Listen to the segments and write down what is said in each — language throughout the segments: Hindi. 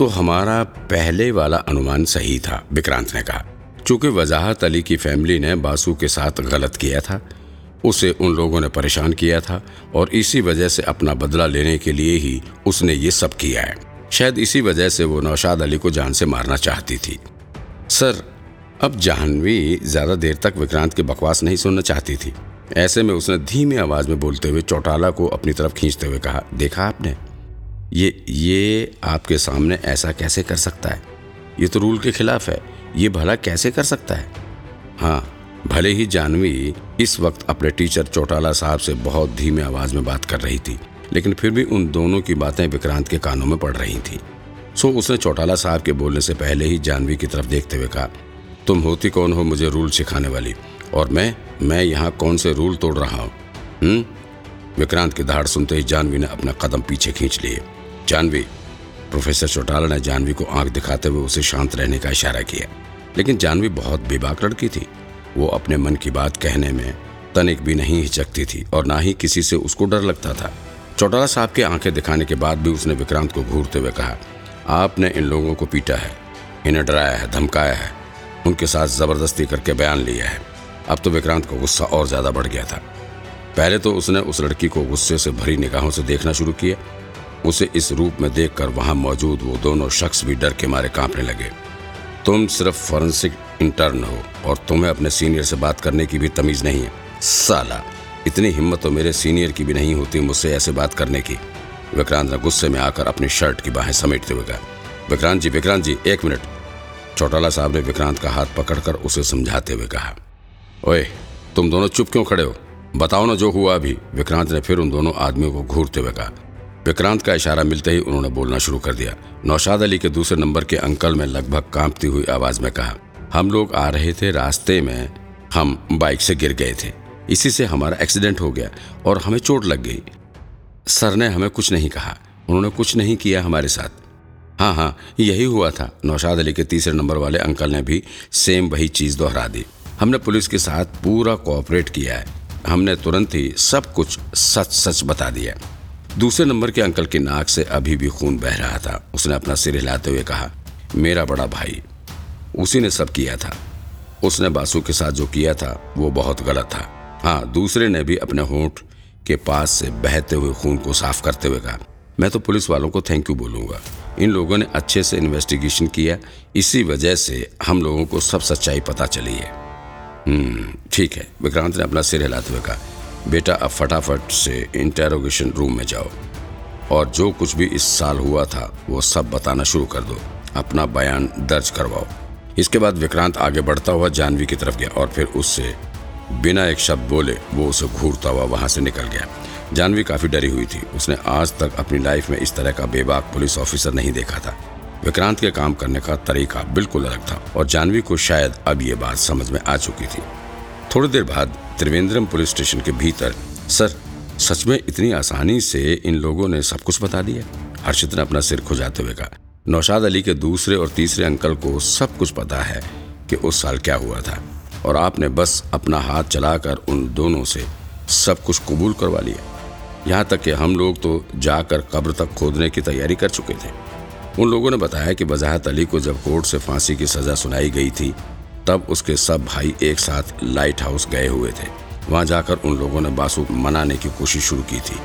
तो हमारा पहले वाला अनुमान सही था, विक्रांत ने कहा। चूँकि वजाहत अली की फैमिली ने बासु के साथ गलत किया था, उसे उन लोगों ने परेशान किया था और इसी वजह से अपना बदला लेने के लिए ही उसने ये सब किया है। शायद इसी वजह से वो नौशाद अली को जान से मारना चाहती थी। सर, अब जाह्नवी ज़्यादा देर तक विक्रांत की बकवास नहीं सुनना चाहती थी। ऐसे में उसने धीमी आवाज़ में बोलते हुए चौटाला को अपनी तरफ़ खींचते हुए कहा, देखा आपने? ये ये आपके सामने ऐसा कैसे कर सकता है? ये तो रूल के खिलाफ है। ये भला कैसे कर सकता है? हाँ भले ही जानवी इस वक्त अपने टीचर चौटाला साहब से बहुत धीमे आवाज़ में बात कर रही थी, लेकिन फिर भी उन दोनों की बातें विक्रांत के कानों में पड़ रही थी। सो उसने चौटाला साहब के बोलने से पहले ही जानवी की तरफ़ देखते हुए कहा, तुम होती कौन हो मुझे रूल सिखाने वाली? और मैं मैं यहाँ कौन से रूल तोड़ रहा हूँ? हम्म? विक्रांत की धाड़ सुनते ही जानवी ने अपना कदम पीछे खींच लिए। जानवी, प्रोफेसर चौटाला ने जानवी को आँख दिखाते हुए उसे शांत रहने का इशारा किया। लेकिन जानवी बहुत बेबाक लड़की थी। वो अपने मन की बात कहने में तनिक भी नहीं हिचकती थी और ना ही किसी से उसको डर लगता था। चौटाला साहब के आँखें दिखाने के बाद भी उसने विक्रांत को घूरते हुए कहा, आपने इन लोगों को पीटा है, इन्हें डराया है, धमकाया है, उनके साथ ज़बरदस्ती करके बयान लिया है। अब तो विक्रांत का गुस्सा और ज़्यादा बढ़ गया था। पहले तो उसने उस लड़की को गुस्से से भरी निगाहों से देखना शुरू किया उसे इस रूप में देखकर वहाँ मौजूद वो दोनों शख्स भी डर के मारे कांपने लगे। तुम सिर्फ़ फॉरेंसिक इंटर्न हो और तुम्हें अपने सीनियर से बात करने की भी तमीज नहीं है। साला, इतनी हिम्मत तो मेरे सीनियर की भी नहीं होती मुझसे ऐसे बात करने की। विक्रांत ने गुस्से में आकर अपनी शर्ट की बाहें समेटते हुए कहा, विक्रांत जी विक्रांत जी, एक मिनट। चौटाला साहब ने विक्रांत का हाथ पकड़कर उसे समझाते हुए कहा, ओए, तुम दोनों चुप क्यों खड़े हो? बताओ ना जो हुआ अभी। विक्रांत ने फिर उन दोनों आदमियों को घूरते हुए कहा विक्रांत का इशारा मिलते ही उन्होंने बोलना शुरू कर दिया। नौशाद अली के दूसरे नंबर के अंकल में लगभग कांपती हुई आवाज़ में कहा, हम लोग आ रहे थे रास्ते में, हम बाइक से गिर गए थे। इसी से हमारा एक्सीडेंट हो गया और हमें चोट लग गई। सर ने हमें कुछ नहीं कहा। उन्होंने कुछ नहीं किया हमारे साथ। हाँ हाँ यही हुआ था। नौशाद अली के तीसरे नंबर वाले अंकल ने भी सेम वही चीज़ दोहरा दी। हमने पुलिस के साथ पूरा कोऑपरेट किया है। हमने तुरंत ही सब कुछ सच सच बता दिया। दूसरे नंबर के अंकल की नाक से अभी भी खून बह रहा था। उसने अपना सिर हिलाते हुए कहा, मेरा बड़ा भाई, उसी ने सब किया था। उसने बासु के साथ जो किया था, वो बहुत गलत था। हाँ दूसरे ने भी अपने होंठ के पास से बहते हुए खून को साफ़ करते हुए कहा, मैं तो पुलिस वालों को थैंक यू बोलूँगा। इन लोगों ने अच्छे से इन्वेस्टिगेशन किया। इसी वजह से हम लोगों को सब सच्चाई पता चली है। हम्म ठीक है। विक्रांत ने अपना सिर हिलाते हुए कहा बेटा, अब फटाफट से इंटेरोगेशन रूम में जाओ। और जो कुछ भी इस साल हुआ था, वो सब बताना शुरू कर दो। अपना बयान दर्ज करवाओ। इसके बाद विक्रांत आगे बढ़ता हुआ जानवी की तरफ़ गया और फिर उससे बिना एक शब्द बोले वो उसे घूरता हुआ वहाँ से निकल गया। जानवी काफ़ी डरी हुई थी। उसने आज तक अपनी लाइफ में इस तरह का बेबाक पुलिस ऑफिसर नहीं देखा था। विक्रांत के काम करने का तरीका बिल्कुल अलग था और जानवी को शायद अब ये बात समझ में आ चुकी थी। थोड़ी देर बाद त्रिवेंद्रम पुलिस स्टेशन के भीतर। सर, सच में इतनी आसानी से इन लोगों ने सब कुछ बता दिया? हर्षित ने अपना सिर खुजाते हुए कहा, नौशाद अली के दूसरे और तीसरे अंकल को सब कुछ पता है कि उस साल क्या हुआ था, और आपने बस अपना हाथ चलाकर उन दोनों से सब कुछ कबूल करवा लिया। यहाँ तक कि हम लोग तो जाकर कब्र तक खोदने की तैयारी कर चुके थे। उन लोगों ने बताया कि वजाहत अली को जब कोर्ट से फांसी की सजा सुनाई गई थी तब उसके सब भाई एक साथ लाइट हाउस गए हुए थे। वहाँ जाकर उन लोगों ने बासु मनाने की कोशिश शुरू की थी,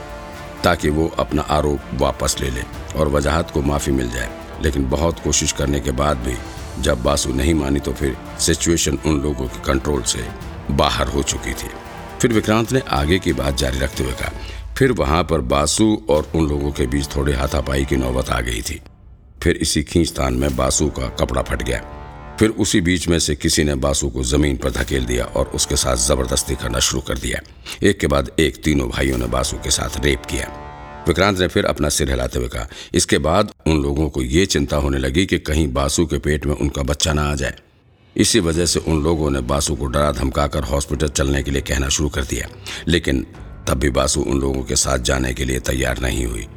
ताकि वो अपना आरोप वापस ले ले और वजाहत को माफ़ी मिल जाए। लेकिन बहुत कोशिश करने के बाद भी जब बासु नहीं मानी तो फिर सिचुएशन उन लोगों के कंट्रोल से बाहर हो चुकी थी। फिर विक्रांत ने आगे की बात जारी रखते हुए कहा, फिर वहाँ पर बासु और उन लोगों के बीच थोड़े हाथापाई की नौबत आ गई थी। फिर इसी खींचतान में बासु का कपड़ा फट गया। फिर उसी बीच में से किसी ने बासु को ज़मीन पर धकेल दिया और उसके साथ ज़बरदस्ती करना शुरू कर दिया। एक के बाद एक तीनों भाइयों ने बासु के साथ रेप किया। विक्रांत ने फिर अपना सिर हिलाते हुए कहा, इसके बाद उन लोगों को ये चिंता होने लगी कि कहीं बासु के पेट में उनका बच्चा ना आ जाए। इसी वजह से उन लोगों ने बासु को डरा धमकाकर हॉस्पिटल चलने के लिए कहना शुरू कर दिया। लेकिन तब भी बासु उन लोगों के साथ जाने के लिए तैयार नहीं हुई।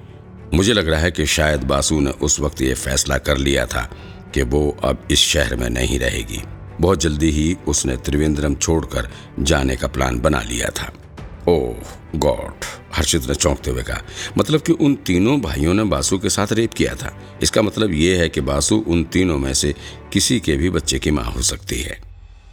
मुझे लग रहा है कि शायद बासु ने उस वक्त ये फैसला कर लिया था। कि वो अब इस शहर में नहीं रहेगी। बहुत जल्दी ही उसने त्रिवेंद्रम छोड़कर जाने का प्लान बना लिया था। ओह, गॉड, हर्षित ने चौंकते हुए कहा। मतलब कि उन तीनों भाइयों ने बासु के साथ रेप किया था। इसका मतलब ये है कि बासु उन तीनों में से किसी के भी बच्चे की माँ हो सकती है।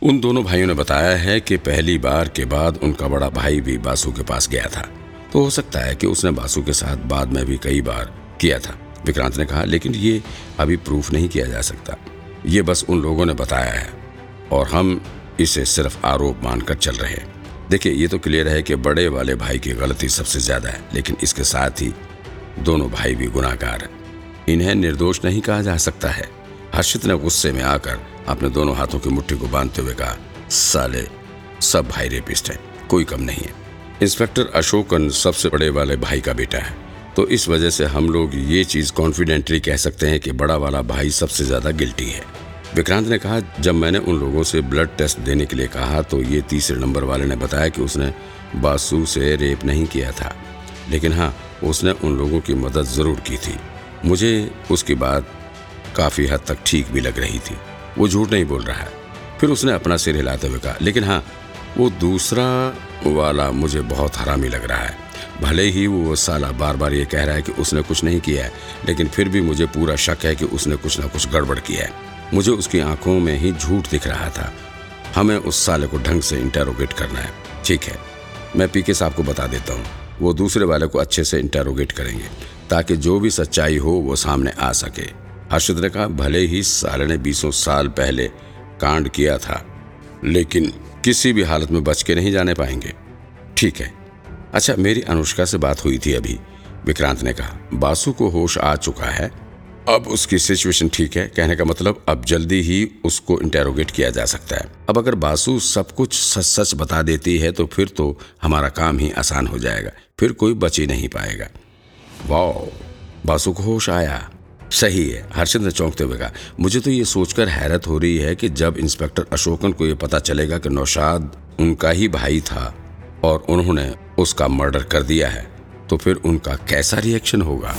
उन दोनों भाइयों ने बताया है कि पहली बार के बाद उनका बड़ा भाई भी बासु के पास गया था। तो हो सकता है कि उसने बासु के साथ बाद में भी कई बार किया था। विक्रांत ने कहा, लेकिन ये अभी प्रूफ नहीं किया जा सकता। ये बस उन लोगों ने बताया है और हम इसे सिर्फ़ आरोप मानकर चल रहे हैं। देखिए, ये तो क्लियर है कि बड़े वाले भाई की गलती सबसे ज़्यादा है, लेकिन इसके साथ ही दोनों भाई भी गुनाहगार हैं। इन्हें निर्दोष नहीं कहा जा सकता है। हर्षित ने गुस्से में आकर अपने दोनों हाथों की मुट्ठी को बांधते हुए कहा, साले, सब भाई रेपिस्ट हैं, कोई कम नहीं है। इंस्पेक्टर अशोकन सबसे बड़े वाले भाई का बेटा है। तो इस वजह से हम लोग ये चीज़ कॉन्फिडेंटली कह सकते हैं कि बड़ा वाला भाई सबसे ज़्यादा गिल्टी है। विक्रांत ने कहा, जब मैंने उन लोगों से ब्लड टेस्ट देने के लिए कहा तो ये तीसरे नंबर वाले ने बताया कि उसने बासु से रेप नहीं किया था। लेकिन हाँ उसने उन लोगों की मदद ज़रूर की थी। मुझे उसकी बात काफ़ी हद तक ठीक भी लग रही थी। वो झूठ नहीं बोल रहा है। फिर उसने अपना सिर हिलाते हुए कहा, लेकिन हाँ वो दूसरा वाला मुझे बहुत हरामी लग रहा है। भले ही वो साला बार बार ये कह रहा है कि उसने कुछ नहीं किया है, लेकिन फिर भी मुझे पूरा शक है कि उसने कुछ ना कुछ गड़बड़ किया है। मुझे उसकी आँखों में ही झूठ दिख रहा था। हमें उस साले को ढंग से इंटेरोगेट करना है। ठीक है, मैं पीके साहब को बता देता हूँ। वो दूसरे वाले को अच्छे से इंटेरोगेट करेंगे, ताकि जो भी सच्चाई हो वो सामने आ सके। हर्षद ने कहा, भले ही साले ने बीसों साल पहले कांड किया था, लेकिन किसी भी हालत में बच के नहीं जाने पाएँगे। ठीक है अच्छा मेरी अनुष्का से बात हुई थी अभी। विक्रांत ने कहा, बासु को होश आ चुका है। अब उसकी सिचुएशन ठीक है, कहने का मतलब अब जल्दी ही उसको इंटेरोगेट किया जा सकता है। अब अगर बासु सब कुछ सच सच बता देती है तो फिर तो हमारा काम ही आसान हो जाएगा। फिर कोई बच ही नहीं पाएगा। वाओ, बासु को होश आया। सही है हर्षद ने चौंकते हुए कहा, मुझे तो ये सोचकर हैरत हो रही है कि जब इंस्पेक्टर अशोकन को यह पता चलेगा कि नौशाद उनका ही भाई था, और उन्होंने उसका मर्डर कर दिया है तो फिर उनका कैसा रिएक्शन होगा?